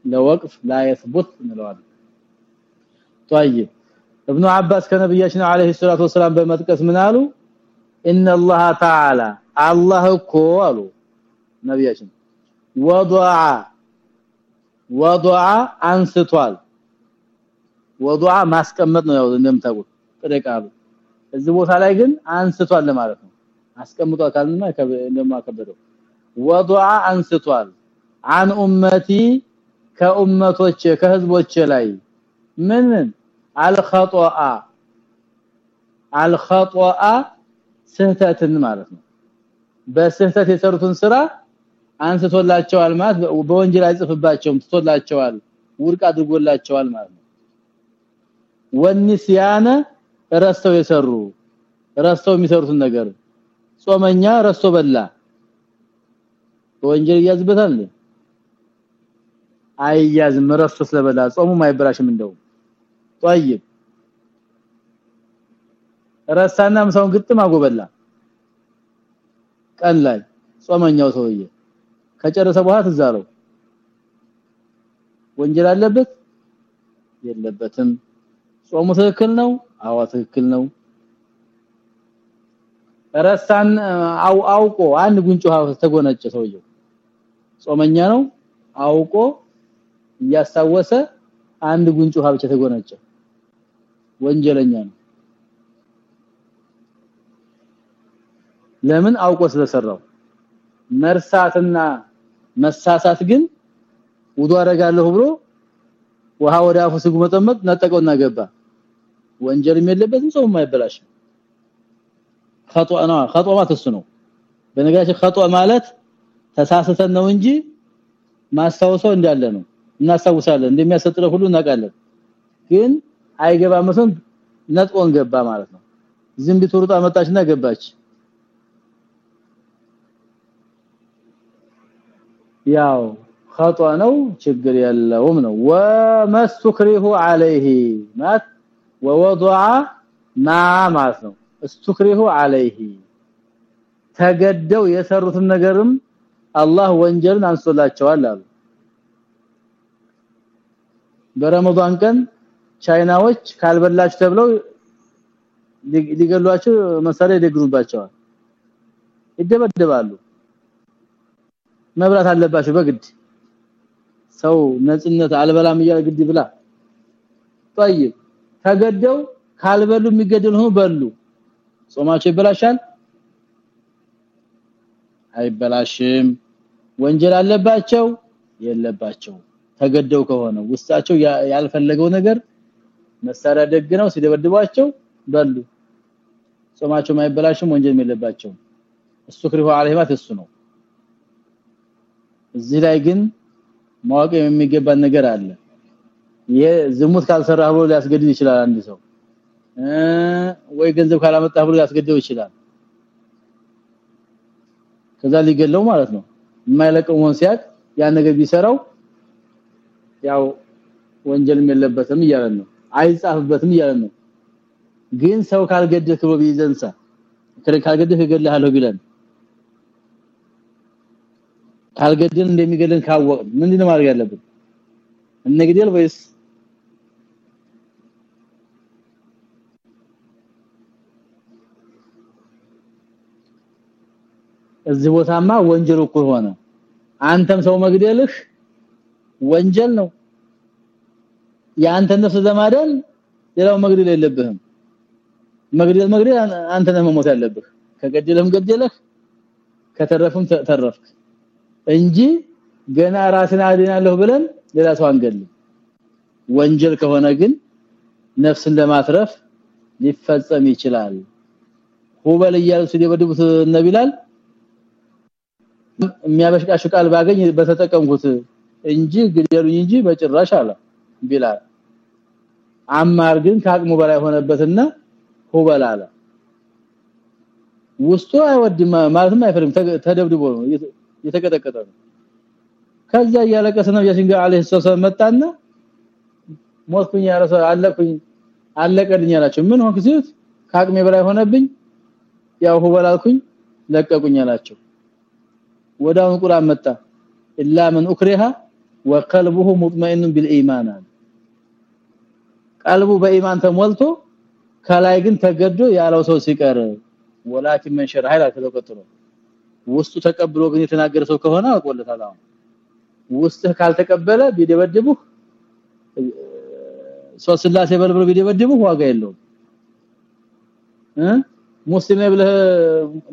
لوقف لا يثبت እንለዋለን طيب ابن عباس ከነብያችን عليه الصلاه والسلام በመጥቀስ ምን አሉ ان الله تعالى الله እኮ አሉ ነብያችን وضع وضع አንስቷል وضع ማስቀመጥ ነው እንደምታውቁ ጥደቃሉ እዚህ ቦታ ላይ ግን አንስቷል ማለት ነው። አስቀምጦ አካልና እንደማከበደው ወዱአ አንስቷል። አን ኡመቲ ከኡመቶች ከህዝቦች ላይ ምን አልኸጧአ አልኸጧአ ስህተትን ማለት ነው። በስህተት የሰሩትን ስራ አንስቶላቸዋል ማለት በወንጀል አይጽፍባቸውም ትቶላቸዋል ውርቅ አድርጎላቸዋል ማለት ነው። ወንስያነ ረስተው የሰሩ ረስተው የሚሰሩትን ነገር ጾመኛ ረስቶ በላ ወንጀል ይያዝበታል አይያዝም ረስቶ ስለበላ ጾሙ ማይበላሽም እንደው طيب ረሳና ምሳውን ግጥም አጎበላ ቀን ላይ ጾመኛው ሰውዬ ከጨረሰ በኋላ ትዛለው ወንጀል አለበት የለበትም ጾሙ ትክክል ነው አዋ ትክክል ነው። ረሳን። አው አውቆ አንድ ጉንጭ ውሃ ተጎነጨ ሰውየው። ጾመኛ ነው። አውቆ እያስታወሰ አንድ ጉንጭ ውሃ ብቻ ተጎነጨ። ወንጀለኛ ነው። ለምን አውቆ ስለሰራው? መርሳትና መሳሳት ግን ውዱ አረጋለሁ ብሎ ውሃ ወደ አፉ ሲጉመጠመጥ ነጠቀውና ገባ ወንጀልም የለበትም ሰውም አይበላሽም خطأ ነው خطأ ማለት እሱ ነው በነገራችን خطأ ማለት ተሳስተን ነው እንጂ ማስታወሰው እንዳለ ነው እናስታውሳለን እንደሚያሰጥረው ሁሉ እናውቃለን ግን አይገባ መስን ነጥቆን ገባ ማለት ነው ዝም ቢትሩጣ መጣችና ገባች ያው خطأ ነው ችግር የለውም ነው ወመስክሪሁ عليه ማት ووضع ما ማለት ነው استكره عليه ተገደው የሰሩትን ነገርም አላህ ወንጀልን አንሶላቸዋል አሉ በረመዳን ቀን ቻይናዎች ካልበላችሁ ተብለው ሊገሏቸው መሳሪያ ይደግሩባቸዋል ይደበደባሉ መብላት አለባቸው በግድ ሰው ነጽነት አልበላም እያለ ግድ ብላ طيب ተገደው ካልበሉ የሚገደሉ ነው በሉ። ጾማቸው ይበላሻል? አይበላሽም። ወንጀል አለባቸው? የለባቸው። ተገደው ከሆነ ውስጣቸው ያልፈለገው ነገር መሳሪያ ደግነው ሲደበድቧቸው በሉ። ጾማቸው ማይበላሽም ወንጀል የለባቸው እሱ ክሪሁ እሱ ነው። እዚህ ላይ ግን ማወቅ የሚገባን ነገር አለ የዝሙት ካልሰራ ብሎ ሊያስገድድ ይችላል አንድ ሰው። ወይ ገንዘብ ካላመጣ ብሎ ሊያስገድደው ይችላል። ከዛ ሊገለው ማለት ነው። የማይለቀው ሆን ሲያቅ ያ ነገር ቢሰራው ያው ወንጀልም የለበትም እያለን ነው። አይጻፍበትም እያለን ነው። ግን ሰው ካልገደልክ ብሎ ቢዘንሳ ካልገደልክ እገልሃለሁ ቢለን። ካልገደል እንደሚገለን ካወቅ ምንድነው ማድረግ ያለብን? እንግደል ወይስ እዚህ ቦታማ ወንጀል እኩል ሆነ። አንተም ሰው መግደልህ ወንጀል ነው። ያንተ ነፍስ ለማዳን ሌላው መግደል የለብህም። መግደል መግደል አንተ ነህ መሞት ያለብህ። ከገደለህም ገደለህ ከተረፍም ተረፍክ እንጂ ገና ራስን አድናለሁ ብለን ሌላ ሰው አንገልም ወንጀል ከሆነ ግን ነፍስን ለማትረፍ ሊፈጸም ይችላል። ሁበል እያሉ ሲደበድቡት ነቢላል የሚያበሽቃሽ ቃል ባገኝ በተጠቀምኩት እንጂ ግደሉኝ እንጂ በጭራሽ አለ ቢላል። አማር ግን ከአቅሙ በላይ ሆነበትና ሁበል ውስጡ አይወድም ማለትም አይፈልም ተደብድቦ ነው የተቀጠቀጠ ነው። ከዛ ያለቀሰ ነብያችን ጋር አለይሂ ሰላም መጣና ሞትኩኝ ያ ረሱል አለኩኝ አለቀልኝ አላቸው። ምን ሆንክ ሲሉት ከአቅሜ በላይ ሆነብኝ ያው ሁበላልኩኝ ለቀቁኝ አላቸው ወዳውን ቁርአን መጣ። ኢላ መን ኡክሪሃ ወቀልቡሁ ሙጥመኢን ቢልኢማን ቀልቡ በኢማን ተሞልቶ ከላይ ግን ተገዶ ያለው ሰው ሲቀር ወላኪን መን ኃይላ ተቀጥሎ ውስጡ ተቀብሎ ግን የተናገረ ሰው ከሆነ አቆለታል አሁን ውስጥ ካልተቀበለ ቢደበድቡ ሶስት ስላሴ በልብሎ ቢደበድቡ ዋጋ የለውም። ሙስሊም ብለህ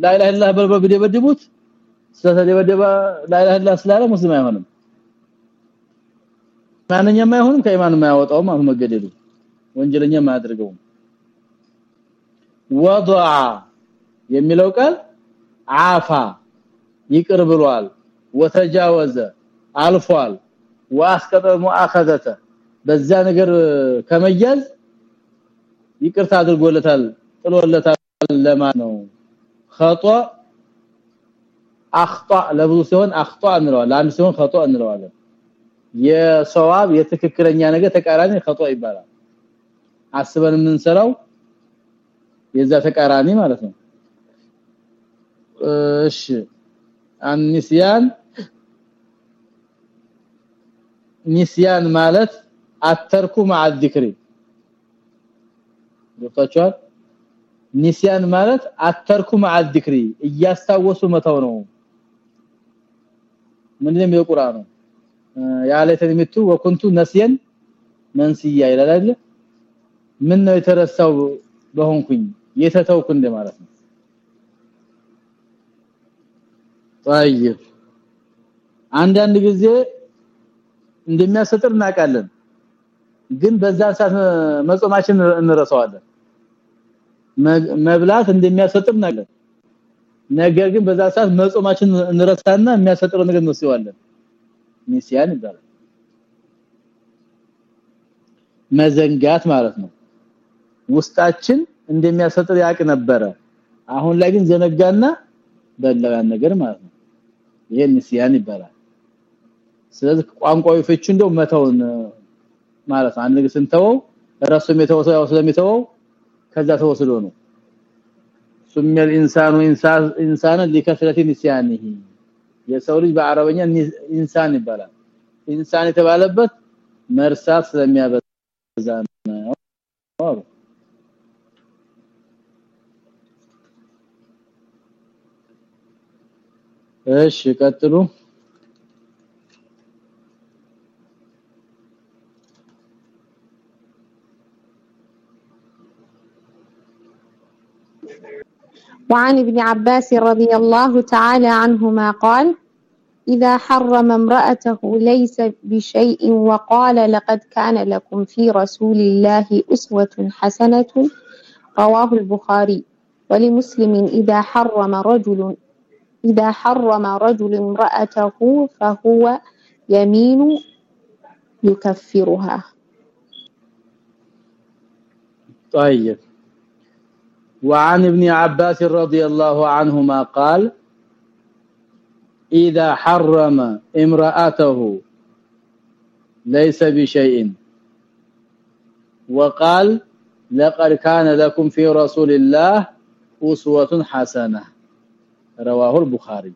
ላኢላሃ ኢላላህ በልብሎ ቢደበድቡት ስለተደበደበ ላይላህላ ስላለ ሙስሊም አይሆንም። ማንኛም አይሆንም ከኢማንም ማያወጣው አሁን መገደሉ ወንጀለኛ ማያደርገው ወضع የሚለው ቃል አፋ ይቅር ብሏል ወተጃወዘ አልፏል واخذ مؤاخذته በዛ ነገር ከመያዝ ይቅርታ አድርጎለታል ጥሎለታል ለማ ነው። خطأ اخطا ለብዙ ሲሆን اخطا እንለዋለን አንድ ሲሆን خطا እንለዋለን የሰዋብ የትክክለኛ ነገር ተቃራኒ خطا ይባላል አስበን የምንሰራው የዛ ተቃራኒ ማለት ነው እሺ አንሲያን ኒስያን ማለት አተርኩ مع الذكر ገብታችኋል ኒስያን ማለት አተርኩ مع الذكر እያስታወሱ መተው ነው ምንድነው የሚለው ቁርአኑ ያለተን ምቱ ወኩንቱ ነስየን መንስያ ይላል አይደል ምን ነው የተረሳው በሆንኩኝ የተተውኩ እንደማለት ነው طيب አንዳንድ ጊዜ እንደሚያሰጥር እናውቃለን ግን በዛ ሰዓት መጾማችን እንረሳዋለን መብላት እንደሚያሰጥር እናውቃለን ነገር ግን በዛ ሰዓት መጾማችን እንረሳና የሚያሰጥረው ነገር እንወስደዋለን። ሚስያን ይባላል። መዘንጋት ማለት ነው። ውስጣችን እንደሚያሰጥር ያቅ ነበረ። አሁን ላይ ግን ዘነጋና በላያን ነገር ማለት ነው። ይሄ ንስያን ይባላል። ስለዚህ ቋንቋዊ ፍቹ እንደው መተውን ማለት አንድ ነገር ስንተወው ራሱም የተወሰው ያው ስለሚተወው ከዛ ተወስዶ ነው سمي الانسان انسان انسانا لكثرة نسيانه የሰው ልጅ በአረበኛ ኢንሳን ይባላል ኢንሳን የተባለበት መርሳት ስለሚያበዛ ነው እሺ ቀጥሉ وعن ابن عباس رضي الله تعالى عنهما قال إذا حرم امرأته ليس بشيء وقال لقد كان لكم في رسول الله أسوة حسنة رواه البخاري ولمسلم إذا حرم رجل إذا حرم رجل امرأته فهو يمين يكفرها. طيب. وعن ابن عباس رضي الله عنهما قال إذا حرم امرأته ليس بشيء. وقال لقد كان لكم في رسول الله أسوة حسنة. رواه البخاري.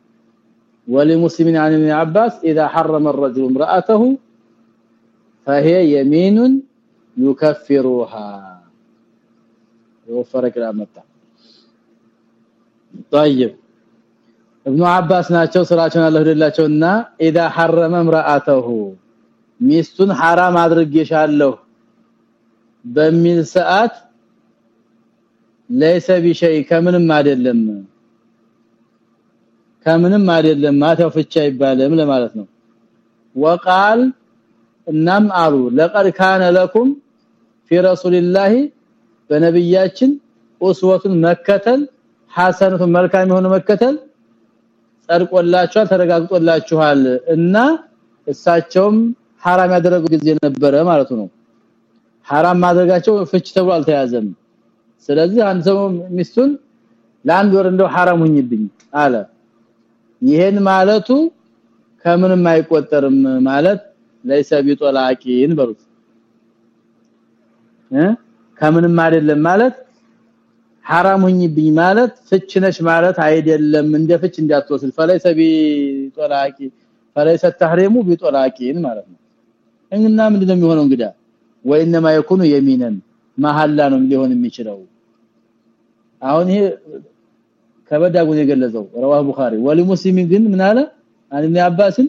ولمسلم عن ابن عباس إذا حرم الرجل امرأته فهي يمين يكفرها. يوفرك الامتا طيب ابن عباس ናቸው ስራቸውን አላህ ይደላቸውና اذا حرم امراته ሚስቱን حرام አድርጌሻለሁ በሚል ሰዓት ليس بشيء ከምንም አይደለም ከምንም አይደለም ማታው ፍቻ ይባልም ለማለት ነው وقال እናም አሉ لقد كان لكم في رسول الله በነብያችን ኡስወቱን መከተል ሐሰነቱን መልካም የሆነ መከተል ጸድቆላችኋል ተረጋግጦላችኋል እና እሳቸውም حرام ያደረጉ ጊዜ ነበረ ማለት ነው حرام ማድረጋቸው ፍች ተብሎ አልተያዘም ስለዚህ አንድ ሰው ሚስቱን ለአንድ ወር እንደው حرام ሁኝብኝ አለ ይሄን ማለቱ ከምንም አይቆጠርም ማለት ለይሰ ቢጦላቂን በሩት ከምንም አይደለም ማለት حرام ሁኝብኝ ማለት ፍች ነሽ ማለት አይደለም እንደ ፍች እንዳትወስድ ፈለይሰ ቢጦላቂ ፈለይሰ ተህሪሙ ቢጦላቂን ማለት ነው እና ምንድነው የሚሆነው እንግዳ ወይንማ የኩኑ የሚነን መሐላ ነው ሊሆን የሚችለው አሁን ይሄ ከበዳጉን የገለጸው رواه ቡኻሪ ወለሙስሊም ግን ምን አለ አን ኢብኑ አባስን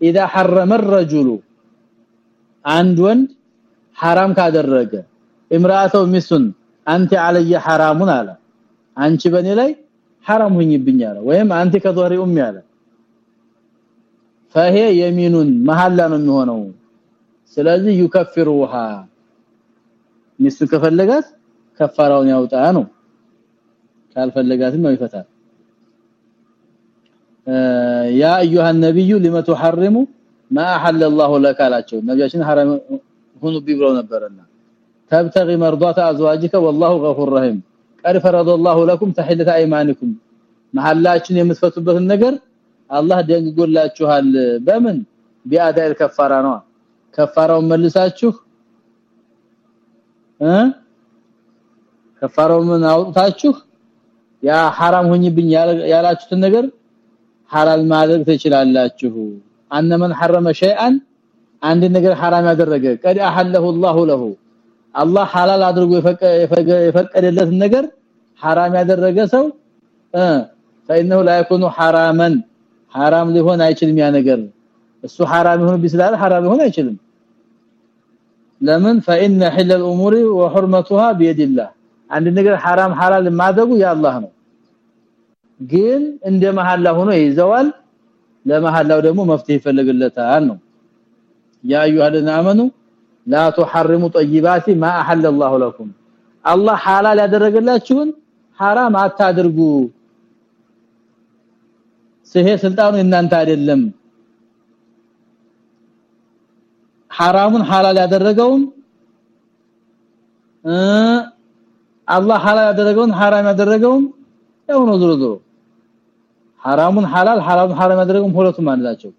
اذا حرم الرجل አንድ ወንድ حرام ካደረገ امراته ሚስቱን አንተ علي حرامን አለ። አንቺ በኔ ላይ حرام ሆኝብኝ አለ ወይም አንተ ከዟሪ ኡም ያለ فهي يمينun መሐላ ነው ስለዚህ ይከፍሩሃ ሚስቱ ከፈለጋት ከፈራውን ያውጣ ነው። ካልፈለጋትም ነው ይፈታል። ያ ايها النبي لما تحرم ما احل الله لك አላቸው። ነብያችን حرام ሁኑ ቢብለው ነበርና تبتغي مرضات ازواجك والله غفور رحيم قد فرض الله لكم تحله ايمانكم መሐላችን የምትፈቱበትን ነገር አላህ ደንግጎላችኋል በምን ቢአዳል ከፋራ ነው ከፋራውን መልሳችሁ እ ከፋራውን አውጣችሁ ያ حرام ሆኝብኝ ያላችሁትን ነገር ሐላል ማድረግ ትችላላችሁ አነመን حرم شيئا አንድ ነገር حرام ያደረገ ቀድ አሐለሁ الله له አላህ ሐላል አድርጎ የፈቀደለት ነገር حرام ያደረገ ሰው እ فانه لا يكون حراما حرام ሊሆን አይችልም ያ ነገር እሱ حرام ይሁን ቢስላል حرام ሊሆን አይችልም ለምን فان حل الامور وحرمتها بيد الله አንድ ነገር حرام حلال ማድረጉ ያአላህ ነው ግን እንደ መሐላ ሆኖ ይዘዋል ለመሐላው ደግሞ መፍትሄ ይፈልግለታል ነው ያ አዩሃልና አመኑ لا تحرموا طيبات ما احل الله لكم. الله حلال ያደረገላችሁን حرام አታድርጉ ሰሄ ስልጣኑ እናንተ አይደለም حرامን حلال ያደረገውን አላህ حلال ያደረገውን حرام ያደረገውን ያው ነው ዝሮ ዝሮ حرامን حلال حرام حرام ያደረገውን ሁለቱም አንላቸው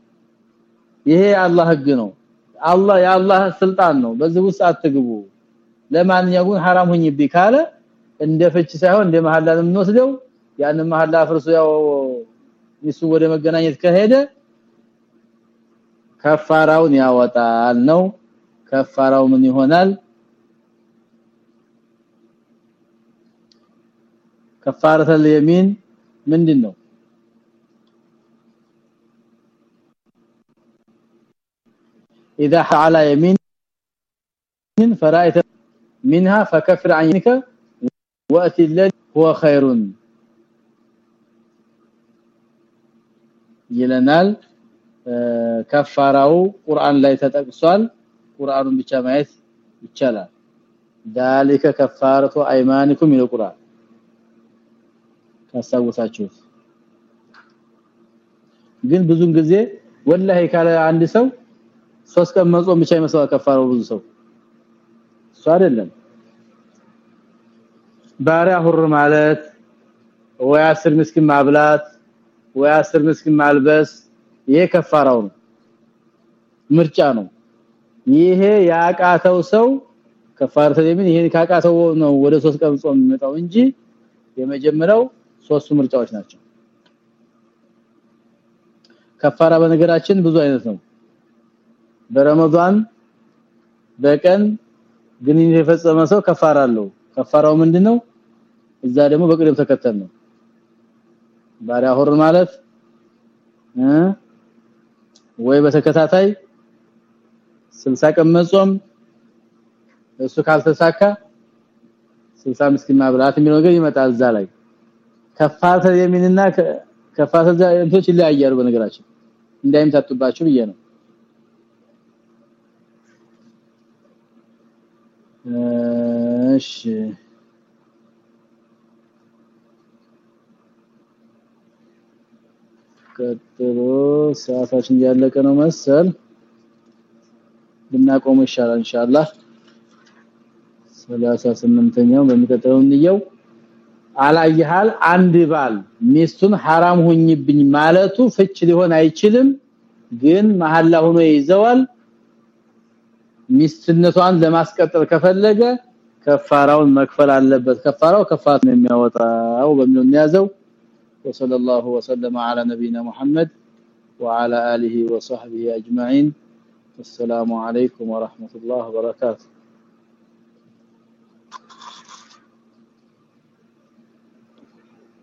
ይሄ አላህ ህግ ነው። አላህ የአላህ ስልጣን ነው በዚህ ውስጥ አትግቡ ለማንኛውም حرام ሁኝብኝ ካለ እንደ ፍች ሳይሆን እንደ መሐላ ነው የምንወስደው ያንን መሐላ ፍርሱ ያው ሚሱ ወደ መገናኘት ከሄደ ከፋራውን ያወጣል ነው ከፋራው ምን ይሆናል ከፋረተ اليمين ምንድነው اذا على يمين فرأيت منها فكفر عنك واتي الذي هو خير ይለናል ከፋራው ቁርአን ላይ ተጠቅሷል ቁርአኑን ብቻ ማየት ይቻላል ذلك كفاره ايمانكم ይለው ቁርአን ካሳውሳችሁት ግን ብዙን ጊዜ ወላሂ ካለ አንድ ሰው ሶስት ቀን መጾም ብቻ ይመስላል ከፋራው ብዙ ሰው። እሱ አይደለም። ባሪያ ሁር ማለት ወይ አስር ምስኪን ማብላት ወይ አስር ምስኪን ማልበስ ይሄ ከፋራው ነው። ምርጫ ነው። ይሄ ያቃተው ሰው ከፋርተ ለምን ይሄን ካቃተው ነው ወደ ሶስት ቀን ጾም የሚመጣው እንጂ የመጀመሪያው ሶስቱ ምርጫዎች ናቸው። ከፋራ በነገራችን ብዙ አይነት ነው በረመዳን በቀን ግንኙነት የፈጸመ ሰው ከፋራ አለው። ከፋራው ምንድነው? እዛ ደግሞ በቅደም ተከተል ነው። ባሪያ ሆር ማለት ወይ በተከታታይ 60 ቀን መጾም እሱ ካልተሳካ 60 ምስኪን ማብላት የሚለው ነገር ይመጣል እዛ ላይ። ከፋተ የሚንና ከፋተ እንቶች ይለያያሉ በነገራችን። እንዳይምታጡባችሁ ብዬ ነው እሺ ቀጥሎ ሰዓታችን ያለቀ ነው መሰል ብናቆም ይሻላል ኢንሻአላህ 38ኛው በሚቀጥለው እንየው አላየሃል አንድ ባል ሚስቱን حرام ሁኝብኝ ማለቱ ፍች ሊሆን አይችልም ግን መሐላ ሆኖ ይዘዋል ሚስትነቷን ለማስቀጠል ከፈለገ ከፋራውን መክፈል አለበት ከፋራው ከፋት ነው የሚያወጣው በሚለው የሚያዘው وصلى الله وسلم على نبينا محمد وعلى اله وصحبه اجمعين السلام عليكم ورحمه الله وبركاته